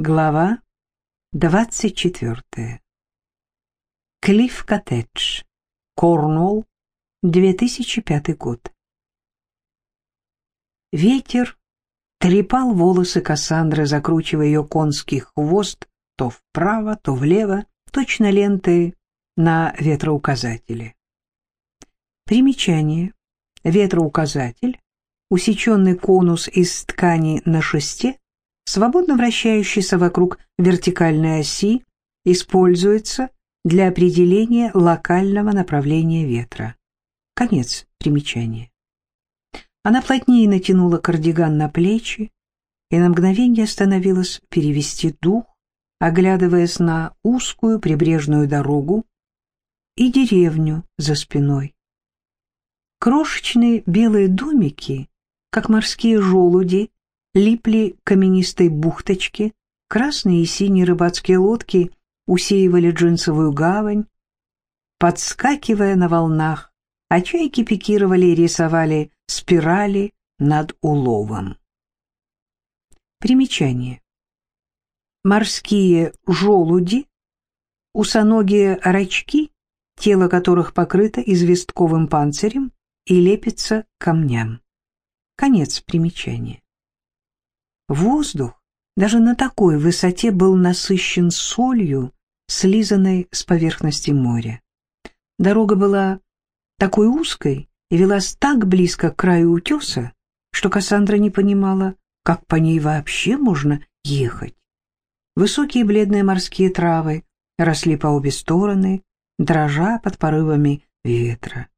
Глава 24. Клифф Коттедж, Корнуолл, 2005 год. Ветер трепал волосы Кассандры, закручивая ее конский хвост то вправо, то влево, точно ленты на ветроуказателе. Примечание. Ветроуказатель — усеченный конус из ткани на шесте, свободно вращающийся вокруг вертикальной оси, используется для определения локального направления ветра. Конец примечания. Она плотнее натянула кардиган на плечи и на мгновение остановилась перевести дух, оглядываясь на узкую прибрежную дорогу и деревню за спиной. Крошечные белые домики, как морские желуди, липли каменистой бухточке, красные и синие рыбацкие лодки усеивали джинсовую гавань, подскакивая на волнах, а чайки пикировали и рисовали спирали над уловом. Примечание. Морские желуди, усоногие рачки, тело которых покрыто известковым панцирем и лепится камням. Конец примечания. Воздух даже на такой высоте был насыщен солью, слизанной с поверхности моря. Дорога была такой узкой и велась так близко к краю утеса, что Кассандра не понимала, как по ней вообще можно ехать. Высокие бледные морские травы росли по обе стороны, дрожа под порывами ветра.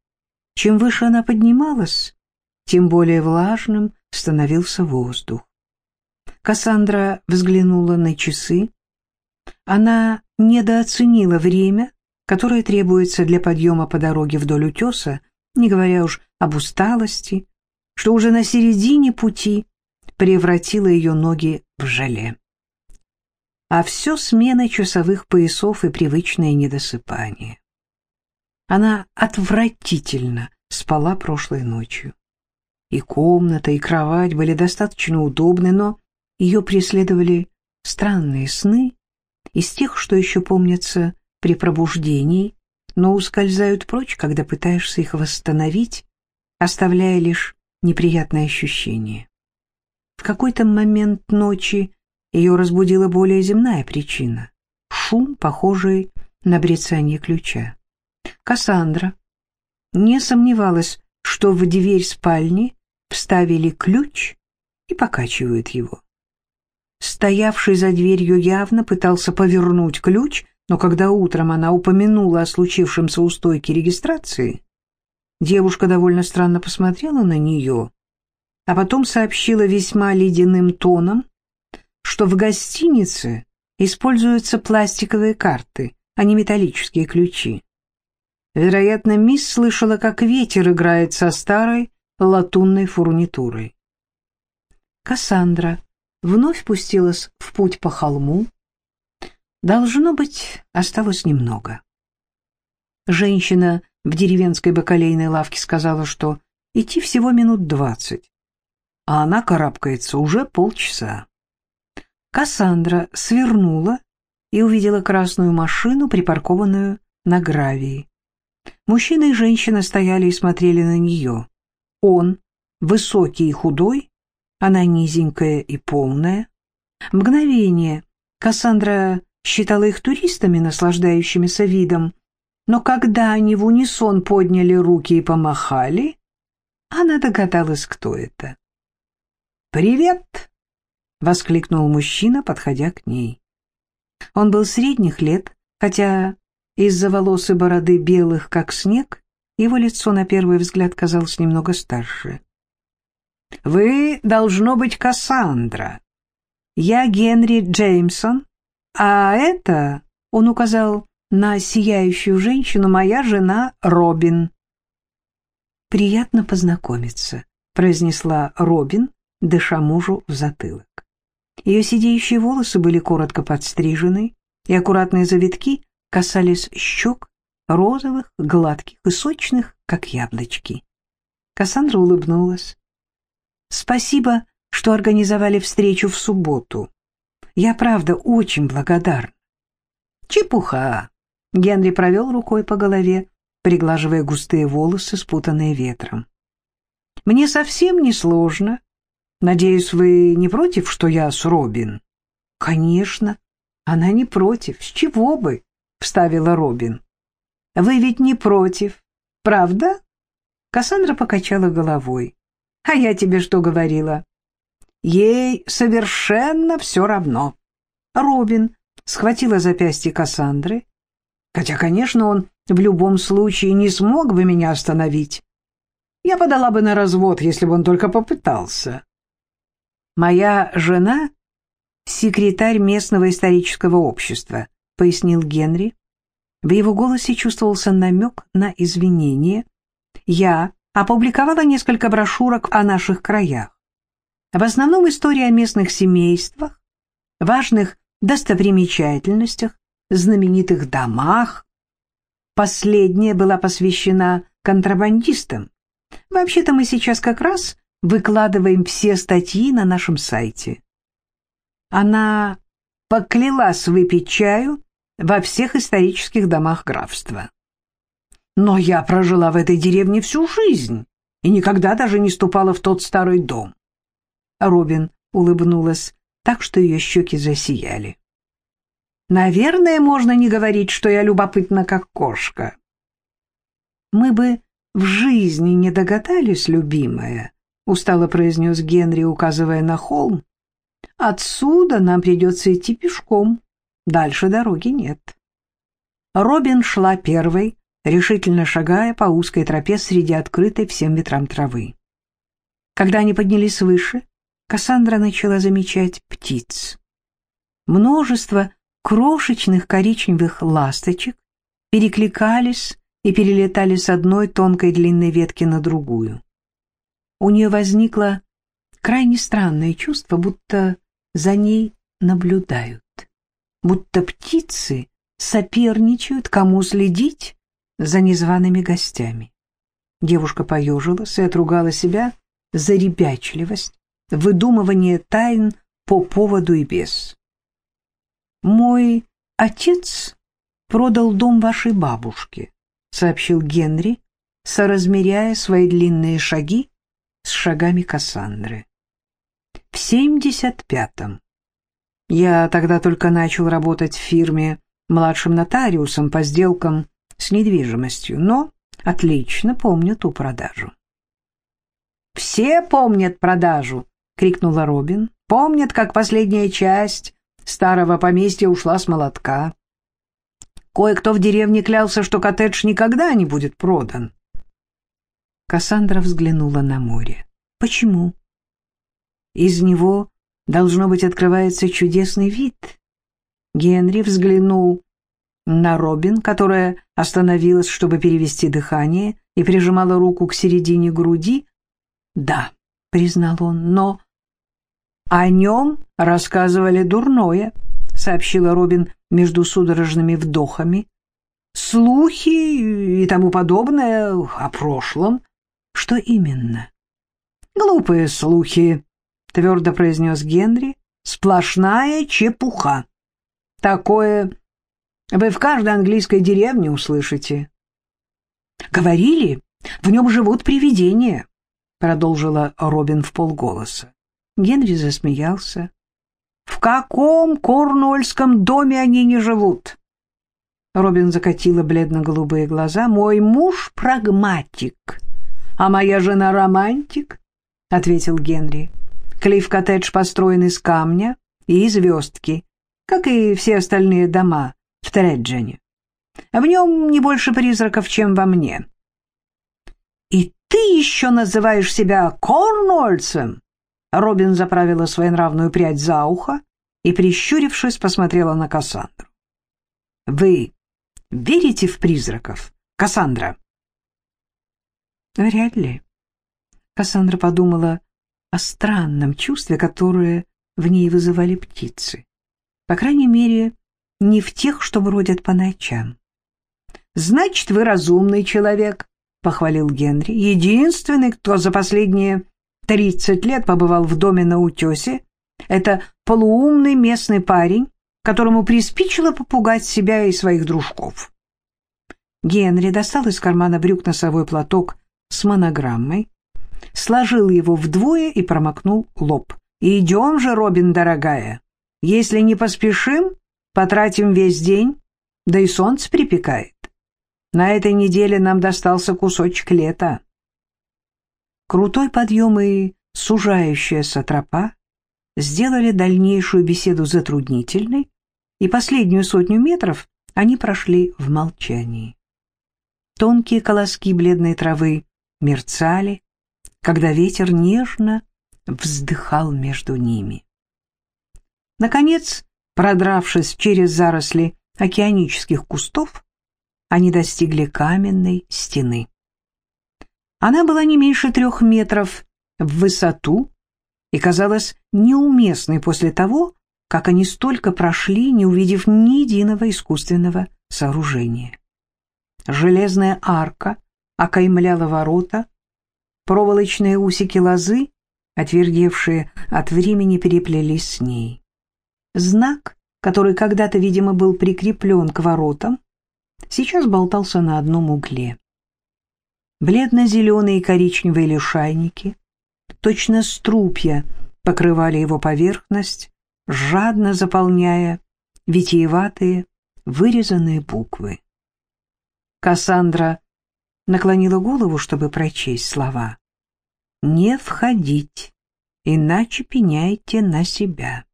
Чем выше она поднималась, тем более влажным становился воздух. Кассандра взглянула на часы. Она недооценила время, которое требуется для подъема по дороге вдоль утеса, не говоря уж об усталости, что уже на середине пути превратило ее ноги в желе. А все сменой часовых поясов и привычное недосыпание. Она отвратительно спала прошлой ночью. И комната, и кровать были достаточно удобны, но ее преследовали странные сны из тех, что еще помнятся при пробуждении, но ускользают прочь, когда пытаешься их восстановить, оставляя лишь неприятные ощущения. В какой-то момент ночи ее разбудила более земная причина — шум, похожий на брецание ключа. Кассандра не сомневалась, что в дверь спальни вставили ключ и покачивают его. Стоявший за дверью явно пытался повернуть ключ, но когда утром она упомянула о случившемся у стойки регистрации, девушка довольно странно посмотрела на нее, а потом сообщила весьма ледяным тоном, что в гостинице используются пластиковые карты, а не металлические ключи. Вероятно, мисс слышала, как ветер играет со старой латунной фурнитурой. Кассандра вновь пустилась в путь по холму. Должно быть, осталось немного. Женщина в деревенской бакалейной лавке сказала, что идти всего минут двадцать, а она карабкается уже полчаса. Кассандра свернула и увидела красную машину, припаркованную на гравии. Мужчина и женщина стояли и смотрели на нее. Он, высокий и худой, она низенькая и полная. Мгновение Кассандра считала их туристами, наслаждающимися видом, но когда они в унисон подняли руки и помахали, она догадалась, кто это. «Привет!» — воскликнул мужчина, подходя к ней. Он был средних лет, хотя из-за волос и бороды белых, как снег, его лицо на первый взгляд казалось немного старше. Вы, должно быть, Кассандра. Я Генри Джеймсон, а это, он указал на сияющую женщину, моя жена Робин. Приятно познакомиться, произнесла Робин, дыша мужу в затылок. Ее сидеющие волосы были коротко подстрижены, и аккуратные завитки касались щек, розовых, гладких и сочных, как яблочки. Кассандра улыбнулась. Спасибо, что организовали встречу в субботу. Я, правда, очень благодарна. Чепуха. Генри провел рукой по голове, приглаживая густые волосы, спутанные ветром. Мне совсем не сложно. Надеюсь, вы не против, что я с Робин? Конечно. Она не против. С чего бы? Вставила Робин. Вы ведь не против, правда? Кассандра покачала головой. А я тебе что говорила? Ей совершенно все равно. Робин схватила запястье Кассандры, хотя, конечно, он в любом случае не смог бы меня остановить. Я подала бы на развод, если бы он только попытался. Моя жена — секретарь местного исторического общества, пояснил Генри. В его голосе чувствовался намек на извинение. Я опубликовала несколько брошюрок о наших краях. В основном история о местных семействах, важных достопримечательностях, знаменитых домах. Последняя была посвящена контрабандистам. Вообще-то мы сейчас как раз выкладываем все статьи на нашем сайте. Она поклялась выпить чаю во всех исторических домах графства. Но я прожила в этой деревне всю жизнь и никогда даже не ступала в тот старый дом. Робин улыбнулась так, что ее щеки засияли. Наверное, можно не говорить, что я любопытна, как кошка. Мы бы в жизни не догадались, любимая, устало произнес Генри, указывая на холм. Отсюда нам придется идти пешком. Дальше дороги нет. Робин шла первой, решительно шагая по узкой тропе среди открытой всем ветрам травы. Когда они поднялись выше, Кассандра начала замечать птиц. Множество крошечных коричневых ласточек перекликались и перелетали с одной тонкой длинной ветки на другую. У нее возникло крайне странное чувство, будто за ней наблюдают, будто птицы соперничают, кому следить за незваными гостями. Девушка поежилась и отругала себя за ребячливость, выдумывание тайн по поводу и без. «Мой отец продал дом вашей бабушке», — сообщил Генри, соразмеряя свои длинные шаги с шагами Кассандры. «В семьдесят пятом. Я тогда только начал работать в фирме младшим нотариусом по сделкам с недвижимостью, но отлично помню ту продажу». «Все помнят продажу!» крикнула Робин. Помнят, как последняя часть старого поместья ушла с молотка. Кое-кто в деревне клялся, что коттедж никогда не будет продан. Кассандра взглянула на море. Почему? Из него, должно быть, открывается чудесный вид. Генри взглянул на Робин, которая остановилась, чтобы перевести дыхание, и прижимала руку к середине груди. «Да», — признал он, — «но о нем рассказывали дурное, сообщила Робин между судорожными вдохами. Слухи и тому подобное о прошлом. Что именно? Глупые слухи, твердо произнес Генри. Сплошная чепуха. Такое вы в каждой английской деревне услышите. Говорили, в нем живут привидения, продолжила Робин в полголоса. Генри засмеялся. «В каком корнуольском доме они не живут?» Робин закатила бледно-голубые глаза. «Мой муж прагматик, а моя жена романтик», — ответил Генри. «Клифф-коттедж построен из камня и звездки, как и все остальные дома в Треджене. В нем не больше призраков, чем во мне». «И ты еще называешь себя корнуольцем?» Робин заправила своенравную прядь за ухо и, прищурившись, посмотрела на Кассандру. «Вы верите в призраков, Кассандра?» «Вряд ли». Кассандра подумала о странном чувстве, которое в ней вызывали птицы. По крайней мере, не в тех, что бродят по ночам. «Значит, вы разумный человек», — похвалил Генри. «Единственный, кто за последние тридцать лет побывал в доме на утесе Это полуумный местный парень, которому приспичило попугать себя и своих дружков. Генри достал из кармана брюк носовой платок с монограммой, сложил его вдвое и промокнул лоб. «Идем же, Робин, дорогая. Если не поспешим, потратим весь день, да и солнце припекает. На этой неделе нам достался кусочек лета». Крутой подъем и сужающаяся тропа сделали дальнейшую беседу затруднительной, и последнюю сотню метров они прошли в молчании. Тонкие колоски бледной травы мерцали, когда ветер нежно вздыхал между ними. Наконец, продравшись через заросли океанических кустов, они достигли каменной стены. Она была не меньше трех метров в высоту и казалась неуместной после того, как они столько прошли, не увидев ни единого искусственного сооружения. Железная арка окаймляла ворота, проволочные усики лозы, отвердевшие от времени, переплелись с ней. Знак, который когда-то, видимо, был прикреплен к воротам, сейчас болтался на одном угле. Бледно-зеленые и коричневые лишайники, точно струпья, покрывали его поверхность, жадно заполняя витиеватые, вырезанные буквы. Кассандра наклонила голову, чтобы прочесть слова. «Не входить, иначе пеняйте на себя».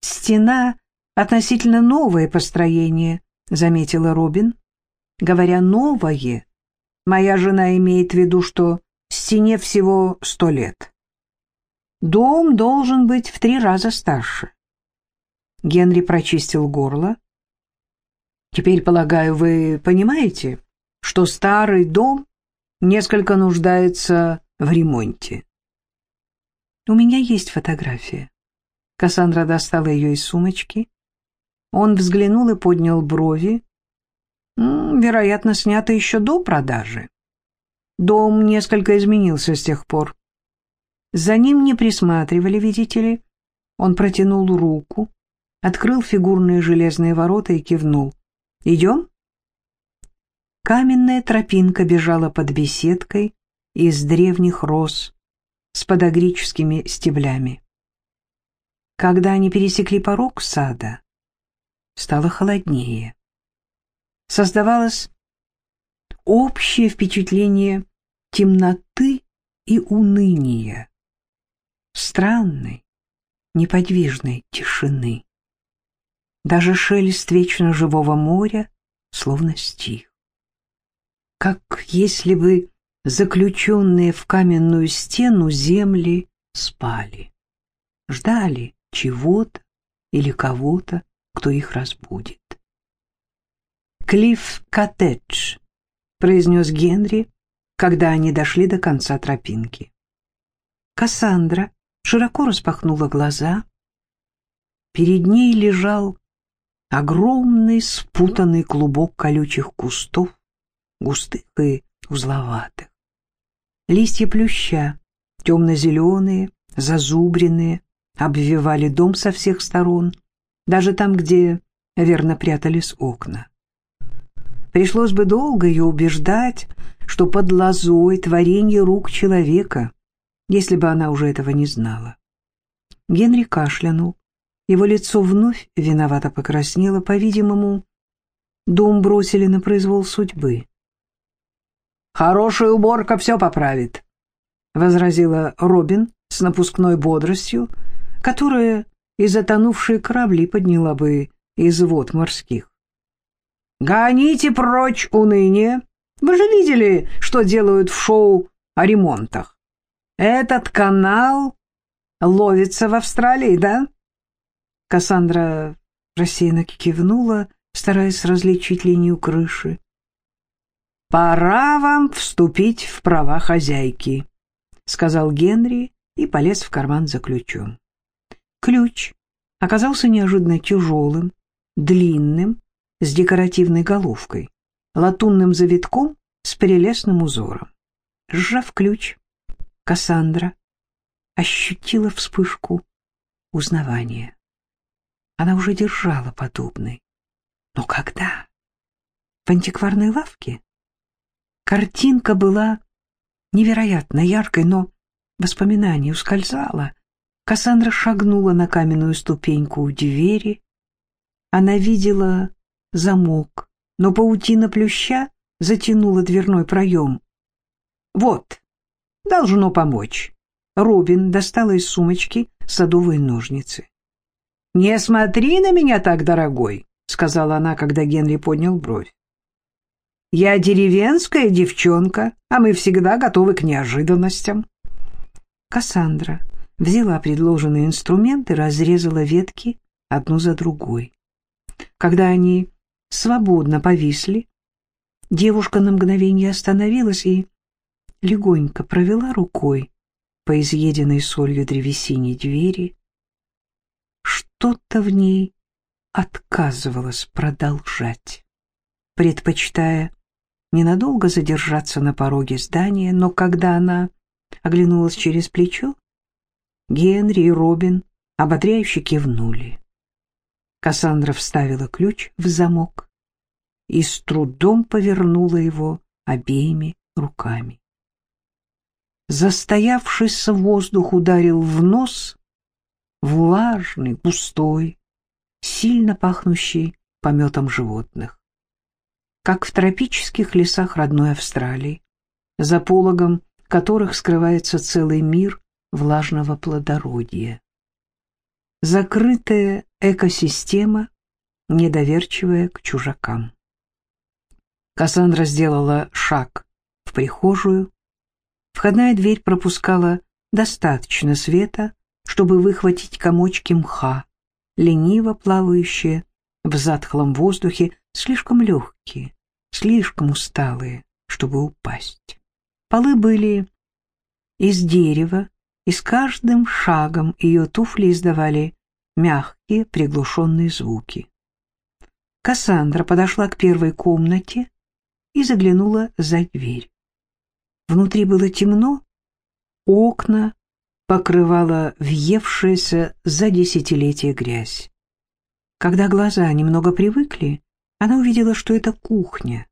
«Стена — относительно новое построение», — заметила Робин. Говоря «новое», моя жена имеет в виду, что стене всего сто лет. Дом должен быть в три раза старше. Генри прочистил горло. Теперь, полагаю, вы понимаете, что старый дом несколько нуждается в ремонте. У меня есть фотография. Кассандра достала ее из сумочки. Он взглянул и поднял брови. Вероятно, снято еще до продажи. Дом несколько изменился с тех пор. За ним не присматривали, видите ли. Он протянул руку, открыл фигурные железные ворота и кивнул. «Идем?» Каменная тропинка бежала под беседкой из древних роз с подогрическими стеблями. Когда они пересекли порог сада, стало холоднее. Создавалось общее впечатление темноты и уныния, странной, неподвижной тишины. Даже шелест вечно живого моря словно стих. Как если бы заключенные в каменную стену земли спали, ждали чего-то или кого-то, кто их разбудит. «Клифф Коттедж», — произнес Генри, когда они дошли до конца тропинки. Кассандра широко распахнула глаза. Перед ней лежал огромный спутанный клубок колючих кустов, густых и узловатых. Листья плюща, темно-зеленые, зазубренные, обвивали дом со всех сторон, даже там, где верно прятались окна. Пришлось бы долго ее убеждать, что под лозой творение рук человека, если бы она уже этого не знала. Генри кашлянул. Его лицо вновь виновато покраснело, по-видимому, дом бросили на произвол судьбы. «Хорошая уборка все поправит», — возразила Робин с напускной бодростью, которая из затонувшей корабли подняла бы из вод морских. «Гоните прочь уныние! Вы же видели, что делают в шоу о ремонтах? Этот канал ловится в Австралии, да?» Кассандра рассеянно кивнула, стараясь различить линию крыши. «Пора вам вступить в права хозяйки», — сказал Генри и полез в карман за ключом. Ключ оказался неожиданно тяжелым, длинным, с декоративной головкой, латунным завитком с прелестным узором. Сжав ключ, Кассандра ощутила вспышку узнавания. Она уже держала подобный. Но когда? В антикварной лавке? Картинка была невероятно яркой, но воспоминание ускользало. Кассандра шагнула на каменную ступеньку у двери. Она видела замок, но паутина плюща затянула дверной проем. «Вот, должно помочь». Робин достала из сумочки садовые ножницы. «Не смотри на меня так, дорогой», — сказала она, когда Генри поднял бровь. «Я деревенская девчонка, а мы всегда готовы к неожиданностям». Кассандра взяла предложенные инструменты, разрезала ветки одну за другой. Когда они свободно повисли, девушка на мгновение остановилась и легонько провела рукой по изъеденной солью древесине двери. Что-то в ней отказывалось продолжать, предпочитая ненадолго задержаться на пороге здания, но когда она оглянулась через плечо, Генри и Робин ободряюще кивнули. Кассандра вставила ключ в замок и с трудом повернула его обеими руками. Застоявшийся воздух ударил в нос, влажный, густой, сильно пахнущий пометом животных. Как в тропических лесах родной Австралии, за пологом которых скрывается целый мир влажного плодородия. Закрытая экосистема, недоверчивая к чужакам. Кассандра сделала шаг в прихожую. Входная дверь пропускала достаточно света, чтобы выхватить комочки мха, лениво плавающие в затхлом воздухе, слишком легкие, слишком усталые, чтобы упасть. Полы были из дерева, и с каждым шагом ее туфли издавали мягкие приглушенные звуки. Кассандра подошла к первой комнате и заглянула за дверь. Внутри было темно, окна покрывала въевшаяся за десятилетия грязь. Когда глаза немного привыкли, она увидела, что это кухня.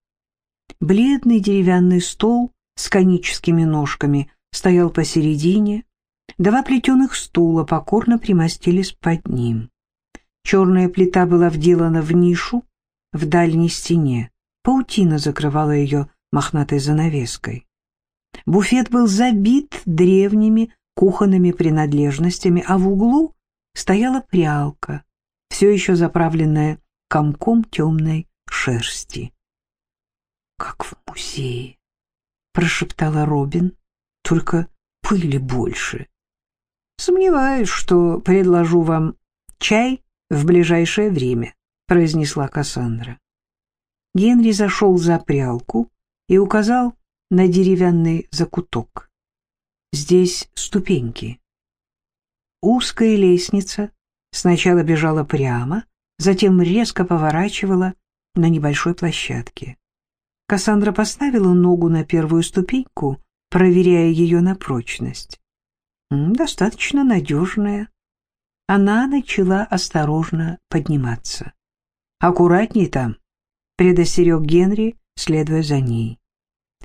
Бледный деревянный стол с коническими ножками стоял посередине, Два плетеных стула покорно примостились под ним. Черная плита была вделана в нишу в дальней стене. Паутина закрывала ее мохнатой занавеской. Буфет был забит древними кухонными принадлежностями, а в углу стояла прялка, все еще заправленная комком темной шерсти. «Как в музее», — прошептала Робин, — «только пыли больше». «Сомневаюсь, что предложу вам чай в ближайшее время», — произнесла Кассандра. Генри зашел за прялку и указал на деревянный закуток. «Здесь ступеньки». Узкая лестница сначала бежала прямо, затем резко поворачивала на небольшой площадке. Кассандра поставила ногу на первую ступеньку, проверяя ее на прочность достаточно надежная. Она начала осторожно подниматься. «Аккуратней там», — предостерег Генри, следуя за ней.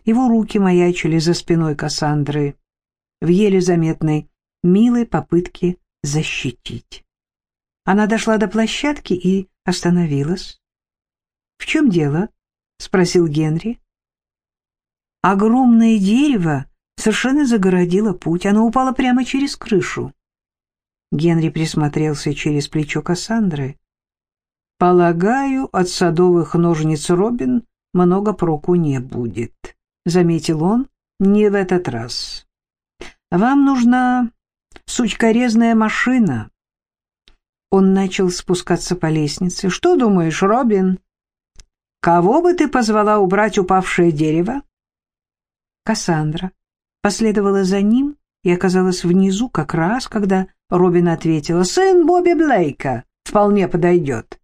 Его руки маячили за спиной Кассандры в еле заметной, милой попытке защитить. Она дошла до площадки и остановилась. «В чем дело?» — спросил Генри. Огромное дерево совершенно загородила путь. Она упала прямо через крышу. Генри присмотрелся через плечо Кассандры. «Полагаю, от садовых ножниц Робин много проку не будет», — заметил он, — «не в этот раз. Вам нужна сучкорезная машина». Он начал спускаться по лестнице. «Что думаешь, Робин? Кого бы ты позвала убрать упавшее дерево?» Кассандра последовала за ним и оказалась внизу как раз, когда Робин ответила «Сын Бобби Блейка вполне подойдет».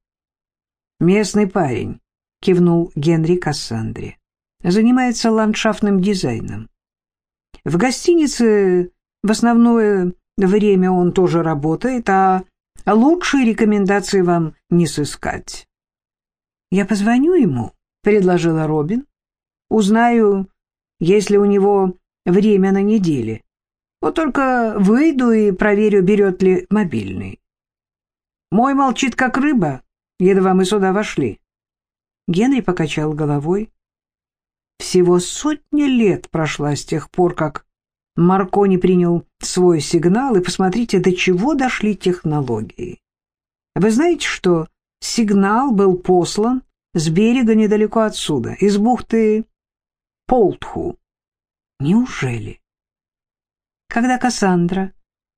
«Местный парень», — кивнул Генри Кассандре, — «занимается ландшафтным дизайном. В гостинице в основное время он тоже работает, а лучшие рекомендации вам не сыскать. «Я позвоню ему», — предложила Робин. «Узнаю, если у него время на неделе. Вот только выйду и проверю, берет ли мобильный». «Мой молчит, как рыба, едва мы сюда вошли». Генри покачал головой. Всего сотни лет прошла с тех пор, как Маркони принял свой сигнал, и посмотрите, до чего дошли технологии. Вы знаете, что сигнал был послан с берега недалеко отсюда, из бухты Полтху? Неужели? Когда Кассандра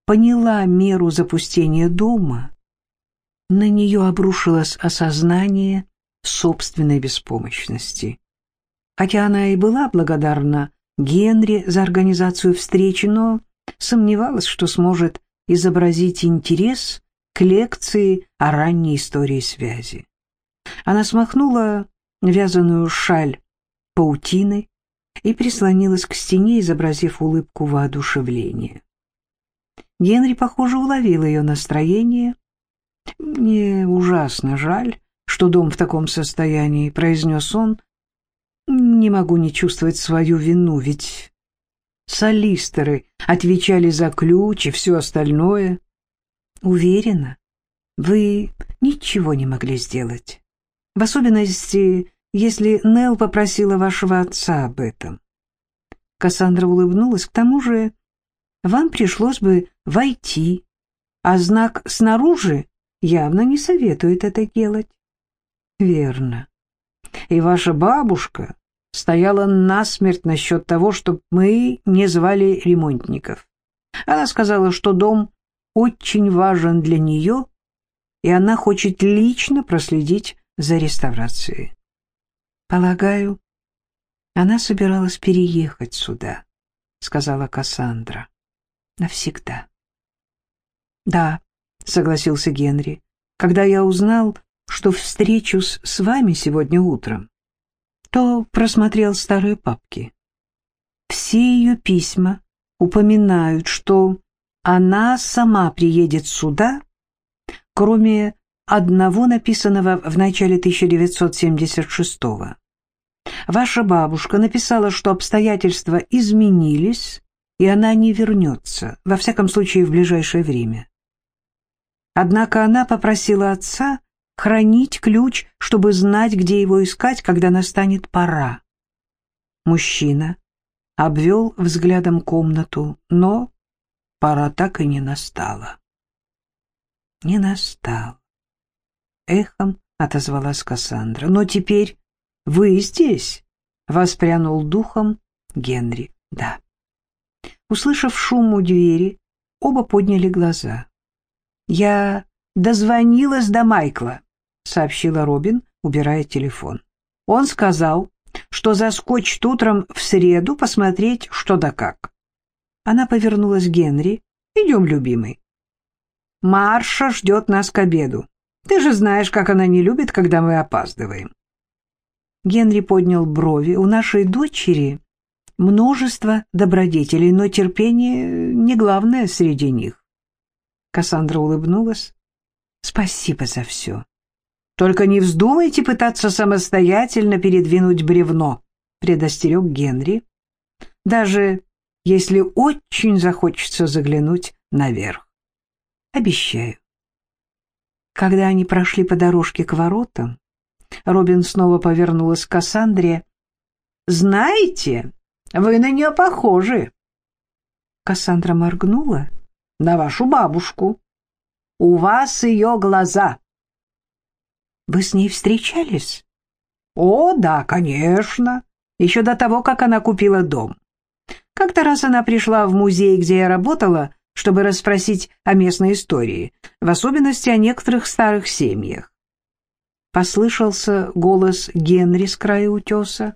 поняла меру запустения дома, на нее обрушилось осознание собственной беспомощности. Хотя она и была благодарна Генри за организацию встречи, но сомневалась, что сможет изобразить интерес к лекции о ранней истории связи. Она смахнула вязаную шаль паутиной и прислонилась к стене, изобразив улыбку воодушевления. Генри, похоже, уловил ее настроение. «Мне ужасно жаль, что дом в таком состоянии», — произнес он, не могу не чувствовать свою вину, ведь солистеры отвечали за ключ и все остальное. Уверена, вы ничего не могли сделать. В особенности, если Нелл попросила вашего отца об этом. Кассандра улыбнулась. К тому же вам пришлось бы войти, а знак снаружи явно не советует это делать. Верно. И ваша бабушка стояла насмерть насчет того, чтобы мы не звали ремонтников. Она сказала, что дом очень важен для нее, и она хочет лично проследить за реставрацией. Полагаю, она собиралась переехать сюда, сказала Кассандра. Навсегда. Да, согласился Генри. Когда я узнал, что встречусь с вами сегодня утром, то просмотрел старые папки. Все ее письма упоминают, что она сама приедет сюда, кроме одного написанного в начале 1976-го. Ваша бабушка написала, что обстоятельства изменились, и она не вернется, во всяком случае в ближайшее время. Однако она попросила отца хранить ключ, чтобы знать, где его искать, когда настанет пора. Мужчина обвел взглядом комнату, но пора так и не настала. Не настал. Эхом отозвалась Кассандра. Но теперь вы здесь? Воспрянул духом Генри. Да. Услышав шум у двери, оба подняли глаза. Я дозвонилась до Майкла. — сообщила Робин, убирая телефон. «Он сказал, что заскочит утром в среду посмотреть, что да как». Она повернулась к Генри. «Идем, любимый. Марша ждет нас к обеду. Ты же знаешь, как она не любит, когда мы опаздываем». Генри поднял брови. «У нашей дочери множество добродетелей, но терпение не главное среди них». Кассандра улыбнулась. «Спасибо за все. Только не вздумайте пытаться самостоятельно передвинуть бревно, предостерег Генри, даже если очень захочется заглянуть наверх. Обещаю. Когда они прошли по дорожке к воротам, Робин снова повернулась к Кассандре. «Знаете, вы на нее похожи». Кассандра моргнула. «На вашу бабушку. У вас ее глаза. Вы с ней встречались? О, да, конечно. Еще до того, как она купила дом. Как-то раз она пришла в музей, где я работала, чтобы расспросить о местной истории, в особенности о некоторых старых семьях. Послышался голос Генри с края утеса.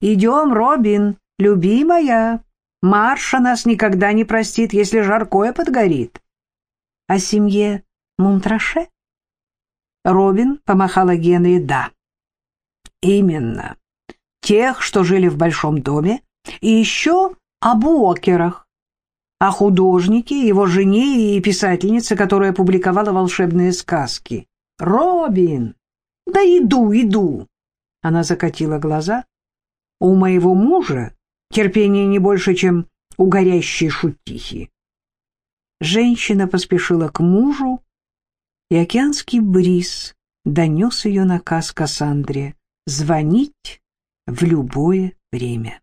«Идем, Робин, любимая. Марша нас никогда не простит, если жаркое подгорит». «О семье Мунтраше?» Робин помахала Генри «да». «Именно. Тех, что жили в большом доме, и еще об Уокерах. о художнике, его жене и писательнице, которая публиковала волшебные сказки. «Робин!» «Да иду, иду!» Она закатила глаза. «У моего мужа терпение не больше, чем у горящей шутихи». Женщина поспешила к мужу, и океанский бриз донес ее наказ Кассандре звонить в любое время.